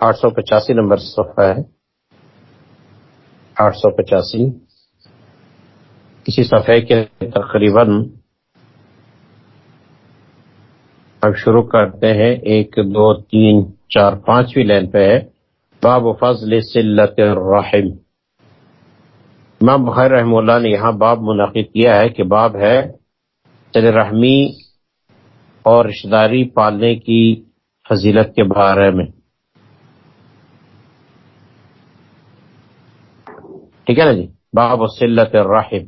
آٹھ سو پچاسی نمبر صفحہ ہے۔ آٹھ سو پچاسی۔ اسی صفحے کے تقریباً اب شروع کرتے ہیں۔ ایک، دو، تین، چار، پانچویں لائن پہ ہے۔ باب فضل سلت الرحم۔ امام بخیر رحم اللہ نے یہاں باب منعقد کیا ہے کہ باب ہے سل رحمی اور رشتہ داری پالنے کی فضیلت کے بارے میں۔ ٹھیک ہے نا جی؟ باب وسلت الرحم.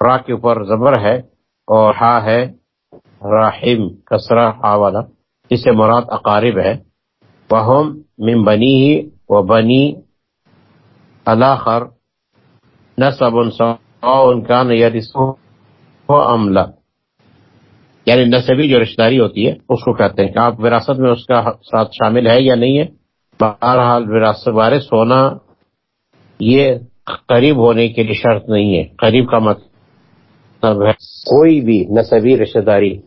را کے اوپر زبر ہے اور ہا ہے رحم کسرا ہا والا اس سے مراد اقارب ہے. وہ من بنی ہی و بنی الاخر نصب ان کا نیرسو عملہ یعنی نصبی جو رشتہ داری ہوتی ہے، اس کو کہتے ہیں کہ آپ وراثت میں اس کا ساتھ شامل ہے یا نہیں ہے؟ بہرحال وراثت وارث ہونا یہ قریب ہونے کے لیے شرط نہیں ہے۔ قریب کا مطلب ہے کوئی بھی نصبی رشتہ داری۔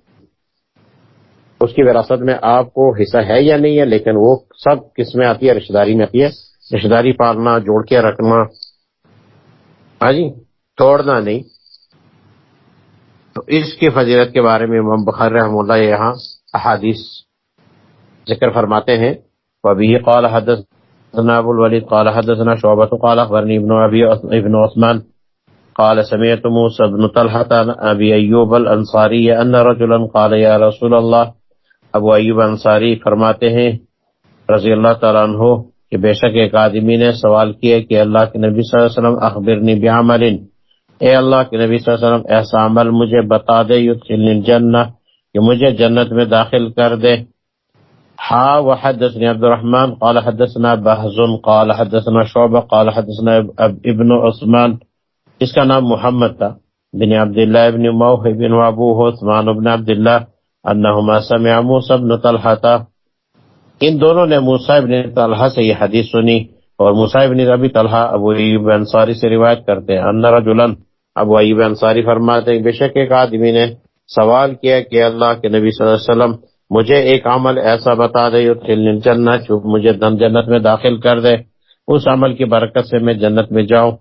اس کی وراثت میں آپ کو حصہ ہے یا نہیں ہے، لیکن وہ سب کس میں آتی ہے؟ رشتہ داری میں آتی ہے۔ رشتہ داری پالنا، جوڑ کے رکھنا۔ ہاں جی توڑنا نہیں۔ تو اس کی فضیلت کے بارے میں امام بخار رحم اللہ یہاں احادیث ذکر فرماتے ہیں۔ وبی قال حدث حدثنا ابو الوليد قال حدثنا شعبة قال اخبرني ابن ابي ابن عثمان قال سمعت موسى بن طلحة ابي ايوب الانصاري ان رجلا قال يا رسول الله ابو ایوب انصاری فرماتے ہیں، رضی اللہ تعالیٰ عنہ، کہ بے شک ایک آدمی نے سوال کیا کہ اللہ کے نبی صلی اللہ علیہ وسلم اخبرنی بعمل، اے اللہ کے نبی صلی اللہ علیہ وسلم، ایسا عمل مجھے بتا دے، یدخلنی الجنہ، کہ مجھے جنت میں داخل کر دے۔ حا وحدثني عبد الرحمن، قال حدثنا بهز قال حدثنا شعبة، قال حدثنا ابن عثمان. اس کا نام محمد تھا، بن عبداللہ ابن موح بن ابوه عثمان بن عبداللہ انہما سمع موسى بن طلحة ان دونوں نے موسیٰ بن طلحہ سے یہ حدیث سنی اور موسیٰ بن ابی طلحہ ابو ایوب انصاری سے روایت کرتے ہیں۔ ان رجلا ابو ایوب انصاری فرماتے ہیں، بے شک ایک آدمی نے سوال کیا کہ اللہ کے نبی صلی اللہ علیہ وسلم مجھے ایک عمل ایسا بتا دے جنت، جو مجھے دم جنت میں داخل کر دے۔ اس عمل کی برکت سے میں جنت میں جاؤں۔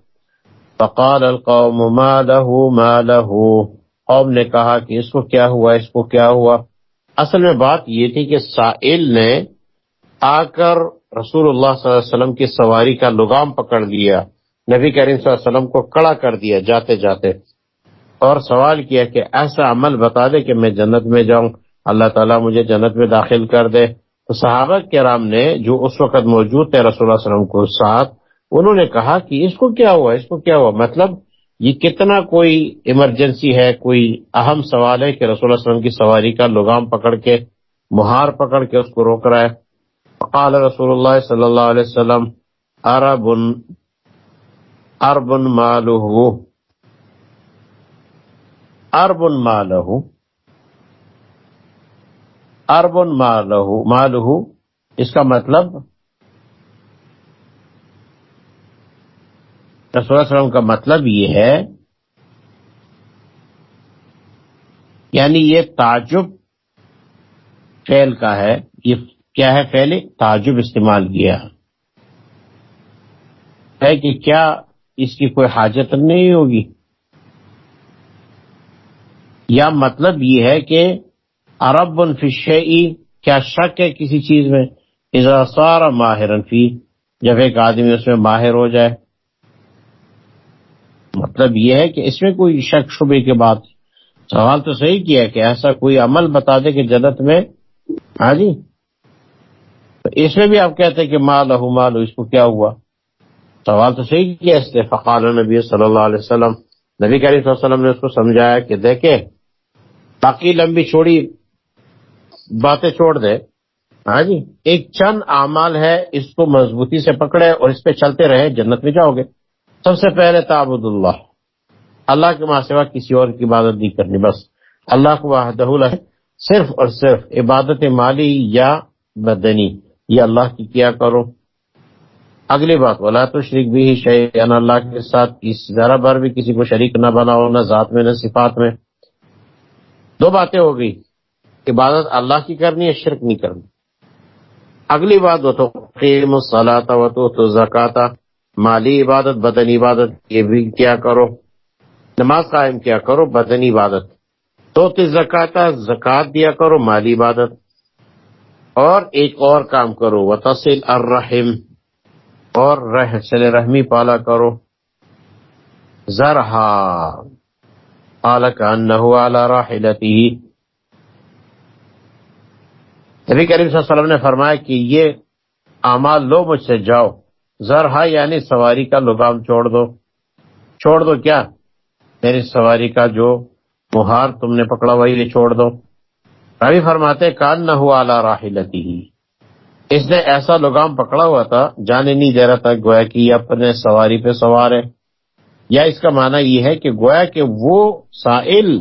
فقال القوم ما له ما له۔ قوم نے کہا کہ اس کو کیا ہوا، اس کو کیا ہوا؟ اصل میں بات یہ تھی کہ سائل نے آ کر رسول اللہ صلی اللہ علیہ وسلم کی سواری کا لگام پکڑ لیا۔ نبی کریم صلی اللہ علیہ وسلم کو کڑا کر دیا جاتے جاتے۔ اور سوال کیا کہ ایسا عمل بتا دے کہ میں جنت میں جاؤں۔ اللہ تعالیٰ مجھے جنت میں داخل کر دے۔ تو صحابہ کرام نے جو اس وقت موجود تھے رسول اللہ علیہ وسلم کو ساتھ، انہوں نے کہا کہ اس کو کیا ہوا؟ اس کو کیا ہوا؟ مطلب یہ کتنا کوئی ایمرجنسی ہے، کوئی اہم سوال ہے کہ رسول اللہ علیہ وسلم کی سواری کا لگام پکڑ کے، مہار پکڑ کے اس کو روک رہا ہے۔ قال رسول اللہ صلی اللہ علیہ وسلم، عرب اربن مالہ اربن مالہ اربن مالہ اس کا مطلب رسول اللہ وسلم کا مطلب یہ ہے یعنی یہ تعجب فیل کا ہے، یہ کیا ہے فیل تعجب استعمال کیا۔ ہے کہ کیا اس کی کوئی حاجت نہیں ہوگی۔ یا مطلب یہ ہے کہ عرب فی کیا شک ہے کسی چیز میں؟ اضاثار ماہر فی، جب ایک آدمی اس میں ماہر ہو جائے۔ مطلب یہ ہے کہ اس میں کوئی شک شبے کے بعد۔ سوال تو صحیح کیا کہ ایسا کوئی عمل بتا دے کہ جنت میں۔ ہاں جی۔ تو اس میں بھی آپ کہتے ہیں کہ مال ہو مال اس کو کیا ہوا؟ سوال تو صحیح کیا اس نے فقال نبی صلی اللہ علیہ وسلم، نبی کریم صلی اللہ علیہ وسلم نے اس کو سمجھایا کہ دیکھے باقی لمبی چھوڑی باتیں چھوڑ دے۔ ہاں جی ایک چند اعمال ہے، اس کو مضبوطی سے پکڑے اور اس پہ چلتے رہے، جنت میں جاؤ گے۔ سب سے پہلے تعبد اللہ۔ اللہ کے ماں سوا کسی اور کی عبادت نہیں کرنی، بس اللہ کو واحدہ صرف اور صرف عبادت مالی یا بدنی، یہ اللہ کی کیا کرو۔ اگلی بات بولا تو شریک بھی شیئن اللہ کے ساتھ اس ذرا بار بھی کسی کو شریک نہ بناؤ، نہ ذات میں، نہ صفات میں۔ دو باتیں ہو گئی۔ عبادت اللہ کی کرنی ہے، شرک نہیں کرنی۔ اگلی بات، وہ تو قیم و تو تو مالی عبادت، بدنی عبادت، یہ بھی کیا کرو۔ نماز قائم کیا کرو، بدنی عبادت۔ تو زکاتا زکات دیا کرو، مالی عبادت۔ اور ایک اور کام کرو و تصل الرحم۔ اور رہ سل رحمی پالا کرو۔ زرہا قال كأنه على راحلته نبی کریم صلی اللہ علیہ وسلم نے فرمایا کہ یہ اعمال لو مجھ سے جاؤ۔ زرہا یعنی سواری کا لگام چھوڑ دو۔ چھوڑ دو کیا؟ میری سواری کا جو مہار تم نے پکڑا ہوا یہ چھوڑ دو۔ ابھی فرماتے کان نہ ہوا اعلی راہلتی ہی اس نے ایسا لگام پکڑا ہوا تھا، جانے نہیں دے رہا تھا، گویا کہ یہ اپنے سواری پہ سوار ہے۔ یا اس کا معنی یہ ہے کہ گویا کہ وہ سائل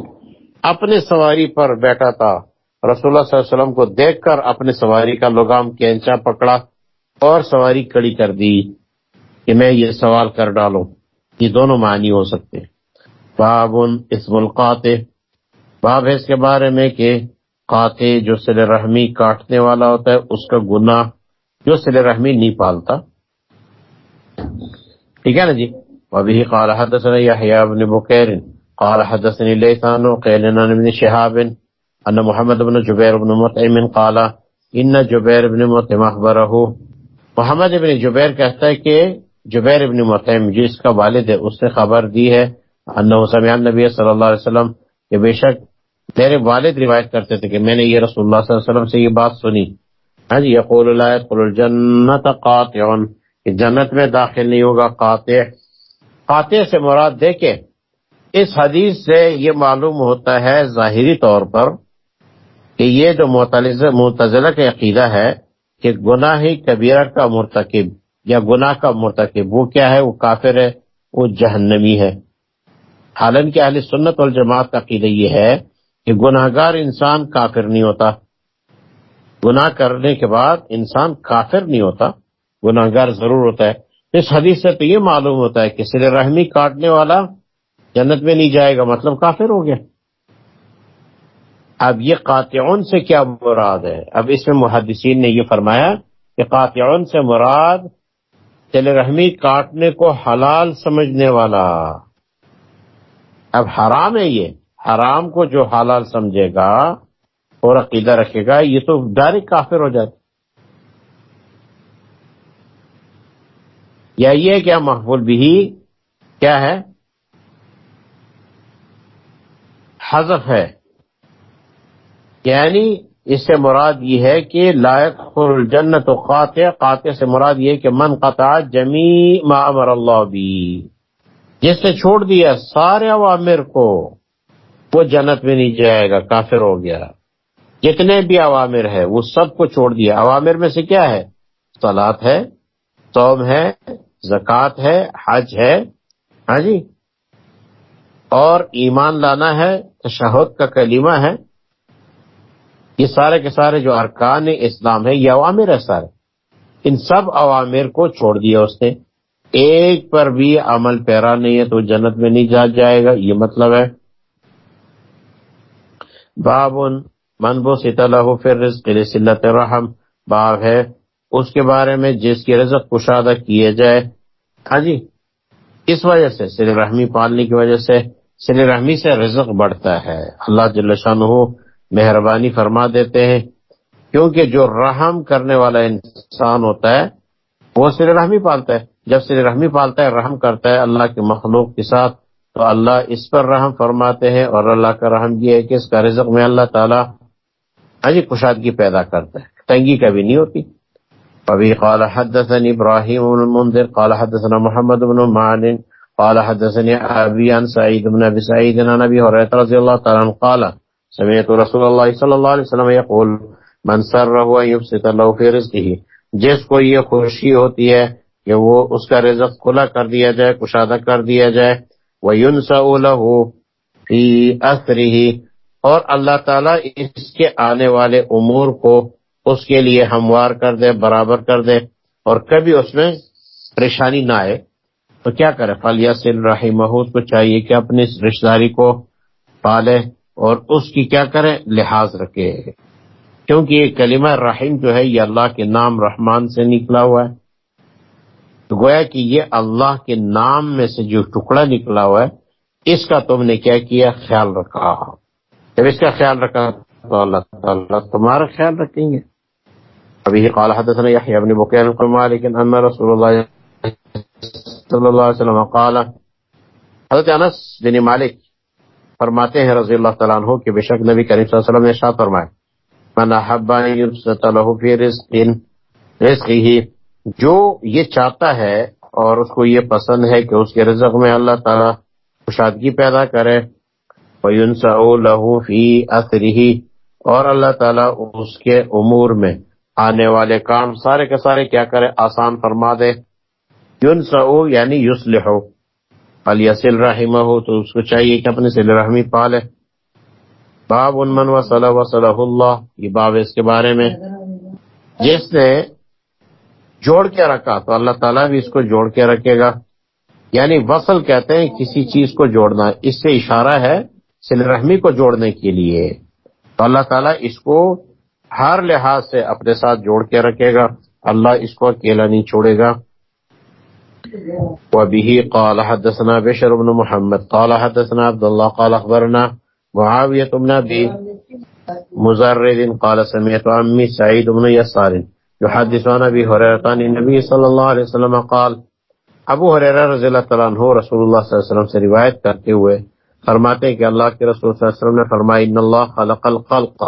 اپنے سواری پر بیٹھا تھا۔ رسول اللہ صلی اللہ علیہ وسلم کو دیکھ کر اپنے سواری کا لگام کینچا پکڑا اور سواری کڑی کر دی کہ میں یہ سوال کر ڈالوں۔ یہ دونوں معنی ہو سکتے باب اسم القاط باب ہے اس کے بارے میں کہ قاطع جو سل رحمی کاٹنے والا ہوتا ہے، اس کا گناہ جو سل رحمی نہیں پالتا۔ ٹھیک ہے نا جی؟ وبه قال حدثنا يحيى بن بكير قال حدثني ليثان قيلنا بن شهاب ان محمد بن جبير بن مطعم قال ان جبير بن مطعم اخبره محمد بن جبیر کہتا ہے کہ جبیر ابن مطعم جس کا والد ہے، اس نے خبر دی ہے انه سمع النبي صلی اللہ علیہ وسلم کہ بے شک میرے والد روایت کرتے تھے کہ میں نے یہ رسول اللہ صلی اللہ علیہ وسلم سے یہ بات سنی۔ ہاں جی یقول لا يدخل الجنت قاطع، کہ جنت میں داخل نہیں ہوگا، قاطع۔ قاطع سے مراد دیکھیں اس حدیث سے یہ معلوم ہوتا ہے ظاہری طور پر کہ یہ جو متضلہ کا عقیدہ ہے کہ گناہ کبیرہ کا مرتکب یا گناہ کا مرتکب، وہ کیا ہے؟ وہ کافر ہے، وہ جہنمی ہے۔ حالانکہ اہل سنت والجماعت کا عقیدہ یہ ہے کہ گناہ گار انسان کافر نہیں ہوتا۔ گناہ کرنے کے بعد انسان کافر نہیں ہوتا۔ گناہ گار ضرور ہوتا ہے۔ اس حدیث سے تو یہ معلوم ہوتا ہے کہ سر رحمی کاٹنے والا جنت میں نہیں جائے گا مطلب کافر ہو گیا۔ اب یہ قاتعون سے کیا مراد ہے؟ اب اس میں محدثین نے یہ فرمایا کہ قاتعون سے مراد سل رحمی کاٹنے کو حلال سمجھنے والا۔ اب حرام ہے یہ۔ حرام کو جو حلال سمجھے گا اور عقیدہ رکھے گا، یہ تو ڈائریکٹ کافر ہو جاتا یا یہ کیا محفول بھی کیا ہے؟ حذف ہے۔ یعنی اس سے مراد یہ ہے کہ لائق الجنت و قاطع قاطع سے مراد یہ کہ من قطع جمی ما امر اللہ بھی جس نے چھوڑ دیا سارے عوامر کو، وہ جنت میں نہیں جائے گا، کافر ہو گیا۔ جتنے بھی عوامر ہے وہ سب کو چھوڑ دیا۔ عوامر میں سے کیا ہے؟ سلاد ہے سوم ہے، زکوٰۃ ہے، حج ہے۔ ہاں جی؟ اور ایمان لانا ہے، تشہد کا کلیمہ ہے۔ یہ سارے کے سارے جو ارکان اسلام ہے یہ عوامر ہے سارے۔ ان سب عوامر کو چھوڑ دیا اس نے۔ ایک پر بھی عمل پیرا نہیں ہے تو جنت میں نہیں جا جائے گا، یہ مطلب ہے۔ بابن منبو سیتا پھر رزق رحم باب ہے۔ اس کے بارے میں جس کی رزق کشادہ کیے جائے۔ ہاں جی اس وجہ سے، سر رحمی پالنے کی وجہ سے، سر رحمی سے رزق بڑھتا ہے۔ اللہ جل شاہ مہربانی فرما دیتے ہیں، کیونکہ جو رحم کرنے والا انسان ہوتا ہے، وہ سر رحمی پالتا ہے۔ جب سر رحمی پالتا ہے، رحم کرتا ہے اللہ کے مخلوق کے ساتھ، تو اللہ اس پر رحم فرماتے ہیں اور اللہ کا رحم یہ ہے کہ اس کا رزق میں اللہ تعالیٰ ہاں جی کشادگی پیدا کرتا ہے۔ تنگی کبھی نہیں ہوتی۔ ابھی قال حدثني ابراهيم بن المنذر، قال حدثنا محمد بن معن، قال حدثني ابي عن سعيد بن ابي سعيد عن ابي هريره رضي الله تعالى عنه قال سمعت رسول الله صلى الله عليه وسلم يقول من سره ان يبسط له في جس کو یہ خوشی ہوتی ہے کہ وہ اس کا رزق کھلا کر دیا جائے، کشادہ کر دیا جائے وہ ينسا له في اور اللہ تعالیٰ اس کے آنے والے امور کو اس کے لیے ہموار کر دے، برابر کر دے۔ اور کبھی اس میں پریشانی نہ آئے۔ تو کیا کرے؟ فلیہ سل رحی محود کو چاہیے کہ اپنی رشتہ داری کو پالے۔ اور اس کی کیا کرے لحاظ رکھے۔ کیونکہ یہ کلمہ رحیم جو ہے، یہ اللہ کے نام رحمان سے نکلا ہوا ہے۔ تو گویا کہ یہ اللہ کے نام میں سے جو ٹکڑا نکلا ہوا ہے، اس کا تم نے کیا کیا؟ خیال رکھا۔ جب اس کا خیال رکھا تو اللہ تعالیٰ تمہارا خیال رکھیں گے۔ ابھی قال حدثنا يحيى بن بكير قال مالك ان رسول الله صلی اللہ علیہ وسلم قال، حضرت انس بن مالک فرماتے ہیں رضی اللہ تعالیٰ عنہ کہ بے شک نبی کریم صلی اللہ علیہ وسلم نے ارشاد فرمایا، من احب ان يبسط له في رزق، رزقه، جو یہ چاہتا ہے اور اس کو یہ پسند ہے کہ اس کے رزق میں اللہ تعالیٰ خوشادگی پیدا کرے، وَيُنْسَعُ لَهُ فِي أَثْرِهِ، اور اللہ تعالیٰ اس کے امور میں آنے والے کام سارے کے سارے کیا کرے، آسان فرما دے۔ يُنْسَعُ یعنی يُسْلِحُ فَلْيَسِلْ رَحِمَهُ تو اس کو چاہیے کہ اپنے سل رحمی پالے۔ باب ان من وصلہ وصلہ اللہ، یہ باب اس کے بارے میں۔ جس نے جوڑ کے رکھا تو اللہ تعالیٰ بھی اس کو جوڑ کے رکھے گا۔ یعنی وصل کہتے ہیں کسی چیز کو جوڑنا۔ اس سے اشارہ ہے سل رحمی کو جوڑنے کے لیے۔ تو اللہ تعالیٰ اس کو ہر لحاظ سے اپنے ساتھ جوڑ کے رکھے گا۔ اللہ اس کو اکیلا نہیں چھوڑے گا۔ وبه قال حدثنا بشر بن محمد، قال حدثنا عبد الله قال اخبرنا معاوية بن ابي مزرد، قال سمعت عمي سعيد بن يسار يحدث عن ابي هريره عن النبي صلى الله عليه وسلم قال ابو حریرہ رضی اللہ تعالیٰ عنہ رسول اللہ صلی اللہ علیہ وسلم سے روایت کرتے ہوئے فرماتے ہیں کہ اللہ کے رسول صلی اللہ علیہ وسلم نے فرمایا ان اللہ خلق الخلق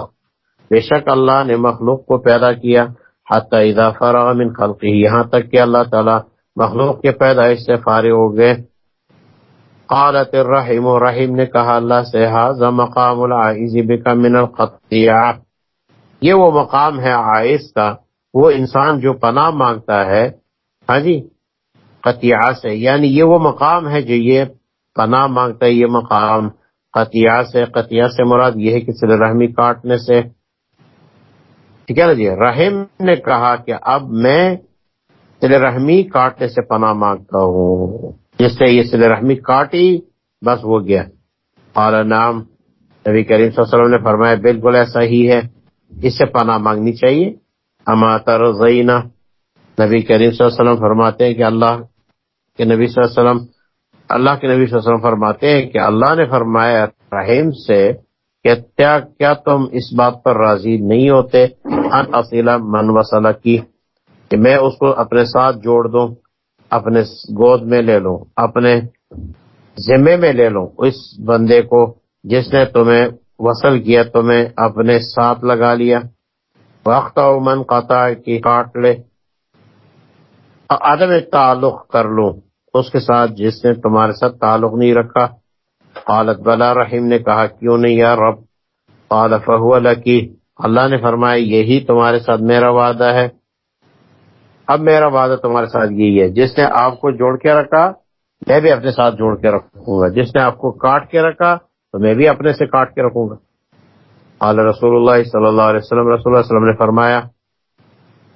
بے شک اللہ نے مخلوق کو پیدا کیا حتی اذا فرغ من خلقه، یہاں تک کہ اللہ تعالیٰ مخلوق کے پیدائش سے فارغ ہو گئے۔ قالت الرحیم و رحیم نے کہا، اللہ سے حاضر، مقام العائز بکا من القطیع۔ یہ وہ مقام ہے عائز کا، وہ انسان جو پناہ مانگتا ہے۔ ہاں جی قطیع سے یعنی یہ وہ مقام ہے جو یہ پناہ مانگتا ہے، یہ مقام قطیع سے۔ قطیع سے مراد یہ ہے کہ سل رحمی کاٹنے سے۔ ٹھیک ہے نا جی رحیم نے کہا کہ اب میں سل رحمی کاٹنے سے پناہ مانگتا ہوں۔ جس سے یہ سل رحمی کاٹی، بس وہ گیا۔ اور نام نبی کریم صلی اللہ علیہ وسلم نے فرمایا، بالکل ایسا ہی ہے، اس سے پناہ مانگنی چاہیے۔ اما ترزینا نبی کریم صلی اللہ علیہ وسلم فرماتے ہیں کہ اللہ کے نبی صلی اللہ علیہ وسلم، اللہ کے نبی صلی اللہ علیہ وسلم فرماتے ہیں کہ اللہ نے فرمایا رحیم سے کہ کیا تم اس بات پر راضی نہیں ہوتے؟ ان اصیلا من وصلہ کی کہ میں اس کو اپنے ساتھ جوڑ دوں، اپنے گود میں لے لوں، اپنے ذمے میں لے لوں اس بندے کو جس نے تمہیں وصل کیا، تمہیں اپنے ساتھ لگا لیا۔ وقت من قطع کی کاٹ لے۔ عدم تعلق کر لوں اس کے ساتھ جس نے تمہارے ساتھ تعلق نہیں رکھا۔ قالت بلا رحیم نے کہا، کیوں نہیں یا رب؟ قال فہو لکی اللہ نے فرمایا، یہی تمہارے ساتھ میرا وعدہ ہے۔ اب میرا وعدہ تمہارے ساتھ یہی ہے، جس نے آپ کو جوڑ کے رکھا، میں بھی اپنے ساتھ جوڑ کے رکھوں گا۔ جس نے آپ کو کاٹ کے رکھا، تو میں بھی اپنے سے کاٹ کے رکھوں گا۔ قال رسول اللہ صلی اللہ علیہ وسلم، رسول اللہ علیہ وسلم نے فرمایا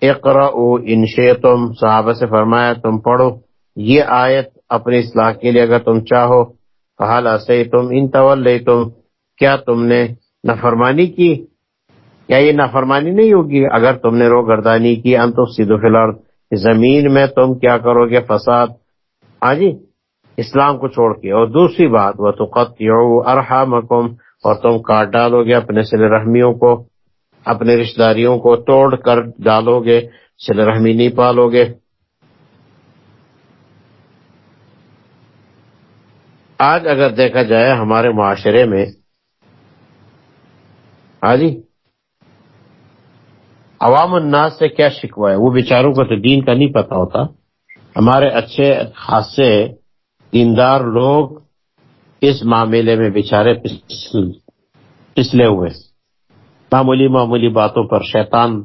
اقرا انشے تم صحابہ سے فرمایا، تم پڑھو۔ یہ آیت اپنی اصلاح کے لیے اگر تم چاہو۔ حال سے تم ان طول تم کیا تم نے نفرمانی کی؟ کیا یہ نافرمانی نہیں ہوگی؟ اگر تم نے رو گردانی کی، ان تو سیدھو فی الحال زمین میں تم کیا کرو گے؟ فساد۔ ہاں جی اسلام کو چھوڑ کے۔ اور دوسری بات وہ تو ارحام اور تم کاٹ ڈالو گے اپنے سل رحمیوں کو، اپنے رشتے داریوں کو توڑ کر ڈالو گے، سل رحمی نہیں پالو گے۔ آج اگر دیکھا جائے ہمارے معاشرے میں ہاں جی عوام الناس سے کیا شکوا ہے؟ وہ بیچاروں کو تو دین کا نہیں پتا ہوتا۔ ہمارے اچھے خاصے دیندار لوگ اس معاملے میں بیچارے پسلے ہوئے۔ معمولی معمولی باتوں پر شیطان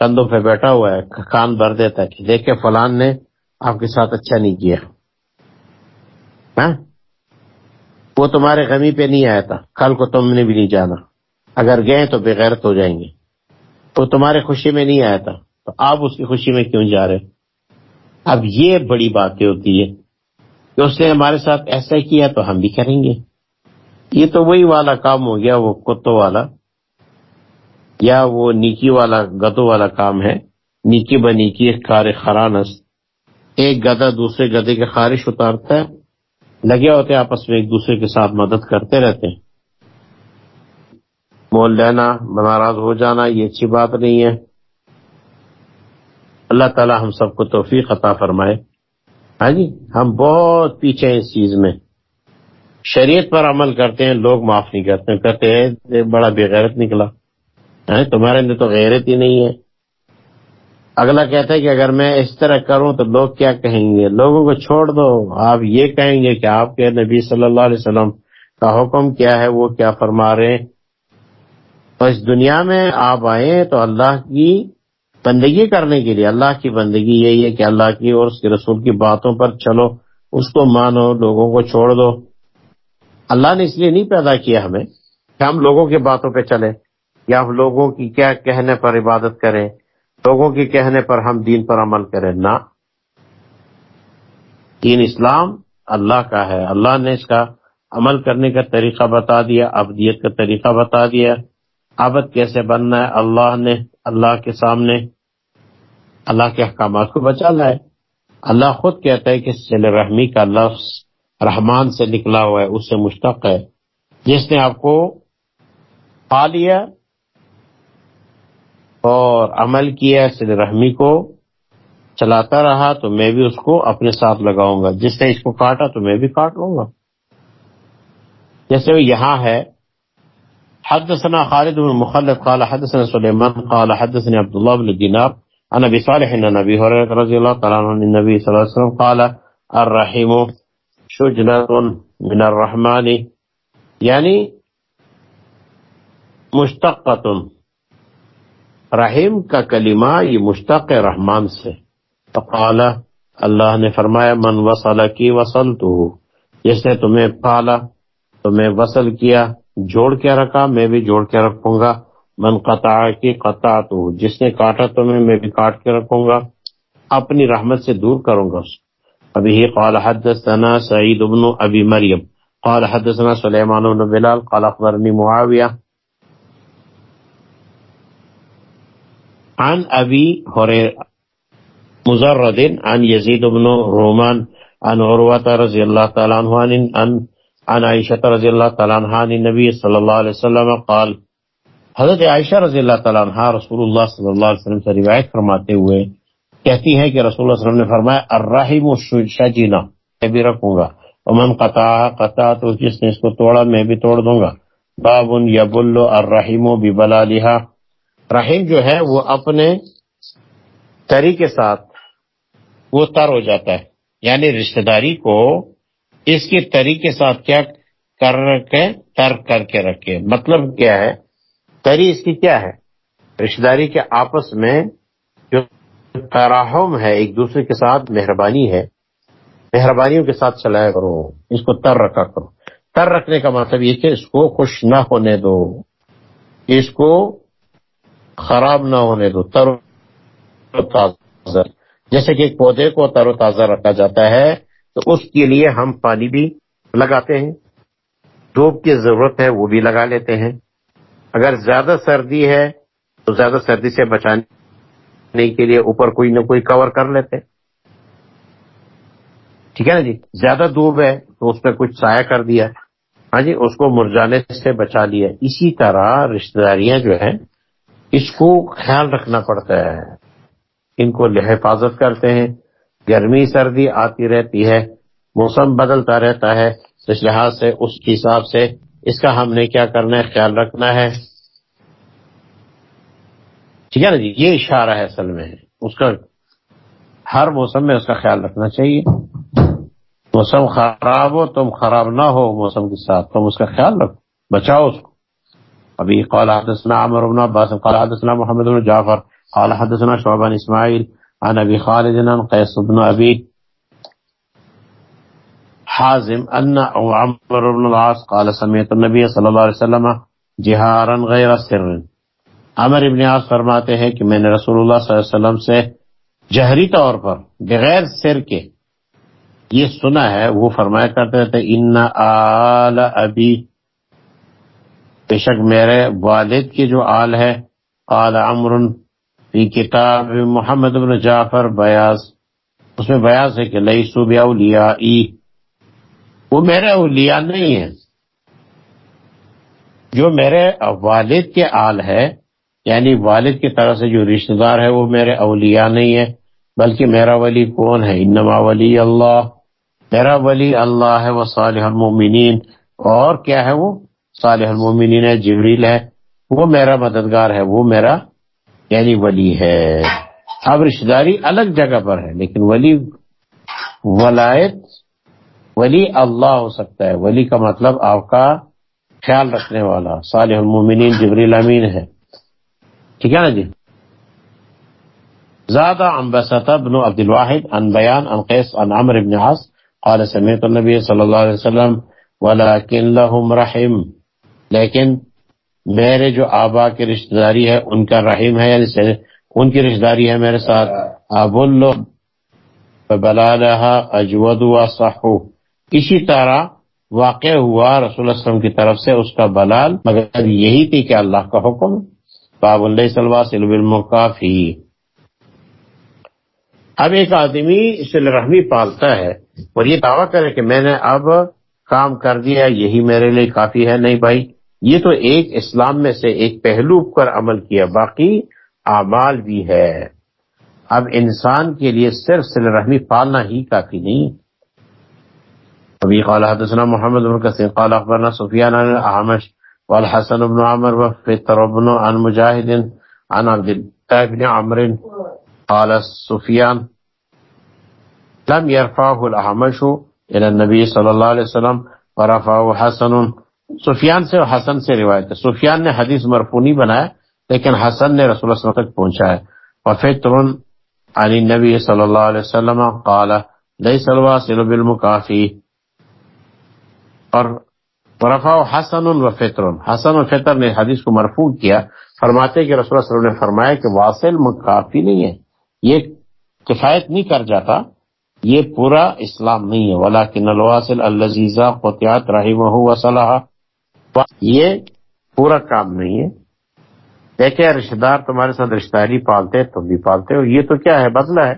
کندھوں پہ بیٹھا ہوا ہے کان بھر دیتا ہے کہ دیکھے فلان نے آپ کے ساتھ اچھا نہیں کیا۔ ہاں؟ وہ تمہارے غمی پہ نہیں آیا تھا۔ کل کو تم نے بھی نہیں جانا۔ اگر گئے تو بغیرت ہو جائیں گے۔ وہ تمہارے خوشی میں نہیں آیا تھا۔ تو آپ اس کی خوشی میں کیوں جا رہے؟ اب یہ بڑی باتیں ہوتی ہے کہ اس نے ہمارے ساتھ ایسا کیا تو ہم بھی کریں گے۔ یہ تو وہی والا کام ہو گیا، وہ کتوں والا۔ یا وہ نیکی والا، گدوں والا کام ہے۔ نیکی بنیکی کار خرانس۔ ایک گدا دوسرے گدے کے خارش اتارتا ہے۔ لگے ہوتے آپس میں ایک دوسرے کے ساتھ مدد کرتے رہتے ہیں۔ مول لینا، ناراض ہو جانا، یہ اچھی بات نہیں ہے۔ اللہ تعالی ہم سب کو توفیق عطا فرمائے۔ ہاں جی ہم بہت پیچھے ہیں اس چیز میں۔ شریعت پر عمل کرتے ہیں، لوگ معاف نہیں کرتے ہیں، کہتے ہیں بڑا بےغیرت نکلا۔ ہاں، تمہارے اندر تو غیرت ہی نہیں ہے۔ اگلا کہتا ہے کہ اگر میں اس طرح کروں تو لوگ کیا کہیں گے؟ لوگوں کو چھوڑ دو۔ آپ یہ کہیں گے کہ آپ کے نبی صلی اللہ علیہ وسلم کا حکم کیا ہے، وہ کیا فرما رہے ہیں؟ تو اس دنیا میں آپ آئے تو اللہ کی بندگی کرنے کے لیے، اللہ کی بندگی یہی ہے کہ اللہ کی اور اس کے رسول کی باتوں پر چلو، اس کو مانو، لوگوں کو چھوڑ دو۔ اللہ نے اس لیے نہیں پیدا کیا ہمیں کہ ہم لوگوں کی باتوں پہ چلیں یا ہم لوگوں کی کیا کہنے پر عبادت کریں، لوگوں کے کہنے پر ہم دین پر عمل کریں۔ نہ۔ دین اسلام اللہ کا ہے۔ اللہ نے اس کا عمل کرنے کا طریقہ بتا دیا، ابدیت کا طریقہ بتا دیا۔ ابد کیسے بننا ہے؟ اللہ نے، اللہ کے سامنے، اللہ کے احکامات کو بچا لائے اللہ خود کہتا ہے کہ سل رحمی کا لفظ رحمان سے نکلا ہوا ہے، اس سے مشتق ہے۔ جس نے آپ کو پا لیا اور عمل کیا سل رحمی کو چلاتا رہا، تو میں بھی اس کو اپنے ساتھ لگاؤں گا۔ جس نے اس کو کاٹا، تو میں بھی کاٹ لوں گا۔ جیسے وہ یہاں ہے حدثنا خالد بن مخلد قال حدثنا سليمان قال حدثني عبد الله بن دينار عن ابي صالح عن ابي هريره رضي الله تعالى عنه النبي صلى الله عليه وسلم قال الرحيم شجنة من الرحمن یعنی مشتقت رحیم کا کلمہ یہ مشتق رحمان سے۔ فقال اللہ نے فرمایا، من وصل کی وصل تو جس نے تمہیں پالا، تمہیں وصل کیا جوڑ کے رکھا، میں بھی جوڑ کے رکھوں گا۔ من قطع کی قطع تو جس نے کاٹا تمہیں میں بھی کاٹ کے رکھوں گا۔ اپنی رحمت سے دور کروں گا ابھی قال حدثنا سعید ابن ابی مریم۔ قال حدثنا سلیمان بن بلال۔ قال اخبرنی معاویہ۔ عن ابی حریر مزرد عن یزید بن رومان، عن عروت رضی اللہ تعالیٰ عنہ، عن عن عائشہ رضی اللہ تعالیٰ عنہ نبی صلی اللہ علیہ وسلم قال، حضرت عائشہ رضی اللہ تعالیٰ عنہ رسول اللہ صلی اللہ علیہ وسلم سے روایت فرماتے ہوئے کہتی ہے کہ رسول اللہ صلی اللہ علیہ وسلم نے فرمایا الرحیم شجینا میں بھی رکھوں گا، ومن قطع قطع تو جس نے اس کو توڑا، میں بھی توڑ دوں گا۔ باب یبل الرحیم ببلالہا۔ رحیم جو ہے، وہ اپنے تری کے ساتھ وہ تر ہو جاتا ہے یعنی رشتہ داری کو اس کے تری کے ساتھ کیا کر کے تر کر کے رکھے مطلب کیا ہے؟ تری اس کی کیا ہے؟ رشتہ داری کے آپس میں جو تراہم ہے، ایک دوسرے کے ساتھ مہربانی ہے، مہربانیوں کے ساتھ چلایا کرو، اس کو تر رکھا کرو۔ تر رکھنے کا مطلب یہ کہ اس کو خوش نہ ہونے دو، اس کو خراب نہ ہونے دو، تر و تازہ۔ جیسے کہ ایک پودے کو تر و تازہ رکھا جاتا ہے تو اس کے لیے ہم پانی بھی لگاتے ہیں۔ دھوپ کی ضرورت ہے، وہ بھی لگا لیتے ہیں۔ اگر زیادہ سردی ہے تو زیادہ سردی سے بچانے کے لیے اوپر کوئی نہ کوئی کور کر لیتے ٹھیک ہے نا جی؟ زیادہ دھوپ ہے تو اس پہ کچھ سایہ کر دیا۔ ہاں جی اس کو مرجانے سے بچا لیا۔ اسی طرح رشتے داریاں جو ہیں، اس کو خیال رکھنا پڑتا ہے۔ ان کو حفاظت کرتے ہیں۔ گرمی سردی آتی رہتی ہے، موسم بدلتا رہتا ہے، اس لحاظ سے، اس کے حساب سے اس کا ہم نے کیا کرنا ہے، خیال رکھنا ہے۔ ٹھیک ہے نا جی؟ یہ اشارہ ہے اصل میں، اس کا ہر موسم میں اس کا خیال رکھنا چاہیے۔ موسم خراب ہو، تم خراب نہ ہو موسم کے ساتھ، تم اس کا خیال رکھو، بچاؤ اس کو۔ ابھی قال حدثنا عمر بن عباس، قال حدثنا محمد بن جعفر، قال حدثنا شعبان اسماعیل عن ابي خالد عن قيس بن ابي حازم ان عمر بن العاص قال سمعت النبي صلى الله عليه وسلم جهارا غير سر عمر ابن عاص فرماتے ہیں کہ میں نے رسول اللہ صلی اللہ علیہ وسلم سے جہری طور پر بغیر سر کے یہ سنا ہے، وہ فرمایا کرتے تھے، ان آل ابی بے شک میرے والد کی جو آل ہے، قال عمر فی کتاب محمد بن جعفر بیاض، اس میں بیاض ہے کہ لئی صوب اولیاء وہ میرے اولیاء نہیں ہیں۔ جو میرے والد کے آل ہے یعنی والد کی طرف سے جو رشتہ دار ہے، وہ میرے اولیاء نہیں ہے بلکہ میرا ولی کون ہے؟ انما ولی اللہ۔ میرا ولی اللہ ہے، وہ صالح المومنین اور کیا ہے وہ؟ صالح المومنین ہے جبریل ہے۔ وہ میرا مددگار ہے، وہ میرا یعنی ولی ہے۔ اب رشتہ داری الگ جگہ پر ہے، لیکن ولی ولایت، ولی اللہ ہو سکتا ہے۔ ولی کا مطلب آپ کا خیال رکھنے والا، صالح المومنین جبریل امین ہے۔ ٹھیک ہے نا جی؟ زاد عن بسط بن عبد الواحد عن بیان عن قیس عن عمر بن عاص قال سمیت النبی صلی اللہ علیہ وسلم ولكن لهم رحم۔ لیکن میرے جو آبا کی رشتہ داری ہے، ان کا رحیم ہے یعنی ان کی رشتہ داری ہے میرے ساتھ۔ ابلو بلالہ اجود و صحو۔ اسی طرح واقع ہوا رسول اللہ علیہ وسلم کی طرف سے اس کا بلال، مگر یہی تھی کہ اللہ کا حکم۔ باب اللہ صلوہ سلو کافی اب ایک آدمی اسل رحمی پالتا ہے اور یہ دعویٰ کرے کہ میں نے اب کام کر دیا، یہی میرے لیے کافی ہے۔ نہیں بھائی یہ تو ایک اسلام میں سے ایک پہلو پر عمل کیا، باقی اعمال بھی ہے۔ اب انسان کے لیے صرف سل رحمی پالنا ہی کافی نہیں۔ ابھی قال حدثنا محمد بن کثیر، قال اخبرنا سفیان عن احمش والحسن بن عمر وفطر بن عن مجاہد، عن عبد الله بن عمر قال سفیان، لم يرفعه الاحمش الى النبي صلی اللہ علیہ وسلم، ورفعه حسن سفیان سے حسن سے روایت ہے۔ سفیان نے حدیث مرفونی بنایا، لیکن حسن نے رسول اللہ تک پہنچا ہے۔ وفطر عن النبي صلی اللہ علیہ وسلم قال ليس الواصل بالمكافي اور رفا حسن و فطر۔ حسن و فطر نے حدیث کو مرفوع کیا۔ فرماتے کہ رسول اللہ نے فرمایا کہ واصل کافی نہیں ہے۔ یہ کفایت نہیں کر جاتا۔ یہ پورا اسلام نہیں ہے۔ ولا الواصل الزیزہ قطعت رحیم وصلاح یہ پورا کام نہیں ہے۔ دیکھے رشتے دار تمہارے ساتھ رشتہ داری پالتے تم بھی پالتے ہو۔ یہ تو کیا ہے؟ بدلہ ہے۔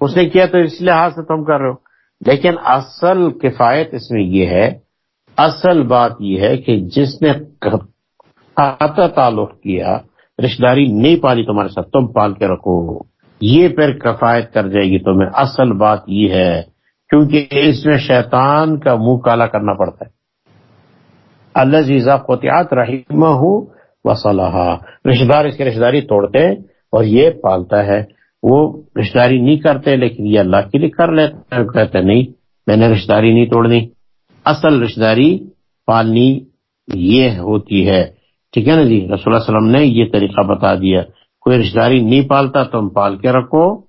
اس نے کیا تو اس لحاظ سے تم کر رہے ہو۔ لیکن اصل کفایت اس میں یہ ہے، اصل بات یہ ہے کہ جس نے قطع تعلق کیا رشتے داری نہیں پالی تمہارے ساتھ، تم پال کے رکھو۔ یہ پھر کفایت کر جائے گی تمہیں۔ اصل بات یہ ہے، کیونکہ اس میں شیطان کا منہ کالا کرنا پڑتا ہے۔ اللہ زیزا قطعات رحیمہ ہوں وصلاح رشتے دار اس کی رشتے داری توڑتے اور یہ پالتا ہے۔ وہ رشتے داری نہیں کرتے لیکن یہ اللہ کے لیے کر لیتے ہیں۔ کہتے نہیں، میں نے رشتے داری نہیں توڑنی۔ اصل رشتے داری پالنی یہ ہوتی ہے۔ ٹھیک ہے نا جی؟ رسول اللہ علیہ وسلم نے یہ طریقہ بتا دیا۔ کوئی رشتے داری نہیں پالتا تم پال کے رکھو۔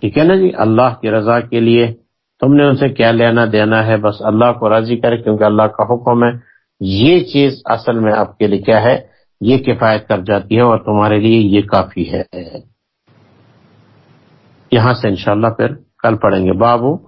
ٹھیک ہے نا جی؟ اللہ کی رضا کے لیے۔ تم نے ان سے کیا لینا دینا ہے؟ بس اللہ کو راضی کرے کیونکہ اللہ کا حکم ہے۔ یہ چیز اصل میں آپ کے لیے کیا ہے؟ یہ کفایت کر جاتی ہے اور تمہارے لیے یہ کافی ہے۔ یہاں سے انشاءاللہ پھر کل پڑھیں گے۔ بابو